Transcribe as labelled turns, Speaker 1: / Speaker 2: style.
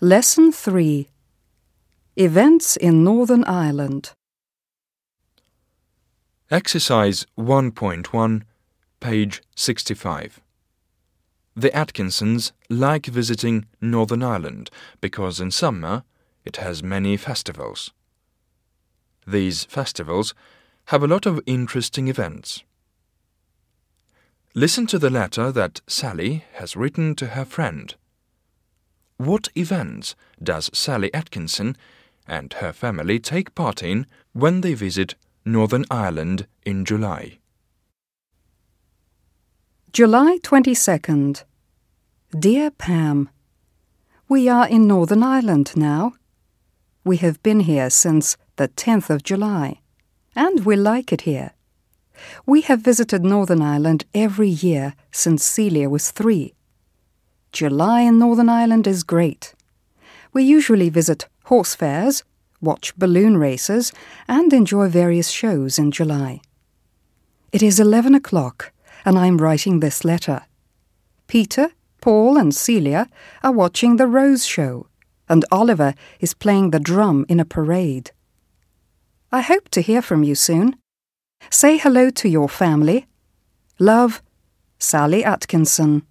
Speaker 1: Lesson 3 Events in Northern Ireland.
Speaker 2: Exercise 1.1, page 65. The Atkinsons like visiting Northern Ireland because in summer it has many festivals. These festivals have a lot of interesting events. Listen to the letter that Sally has written to her friend. What events does Sally Atkinson and her family take part in when they visit Northern Ireland in July?
Speaker 1: July 22nd. Dear Pam, We are in Northern Ireland now. We have been here since the 10th of July, and we like it here. We have visited Northern Ireland every year since Celia was three. July in Northern Ireland is great. We usually visit horse fairs, watch balloon races, and enjoy various shows in July. It is 11 o'clock, and I am writing this letter. Peter, Paul, and Celia are watching the Rose Show, and Oliver is playing the drum in a parade. I hope to hear from you soon. Say hello to your family. Love, Sally Atkinson.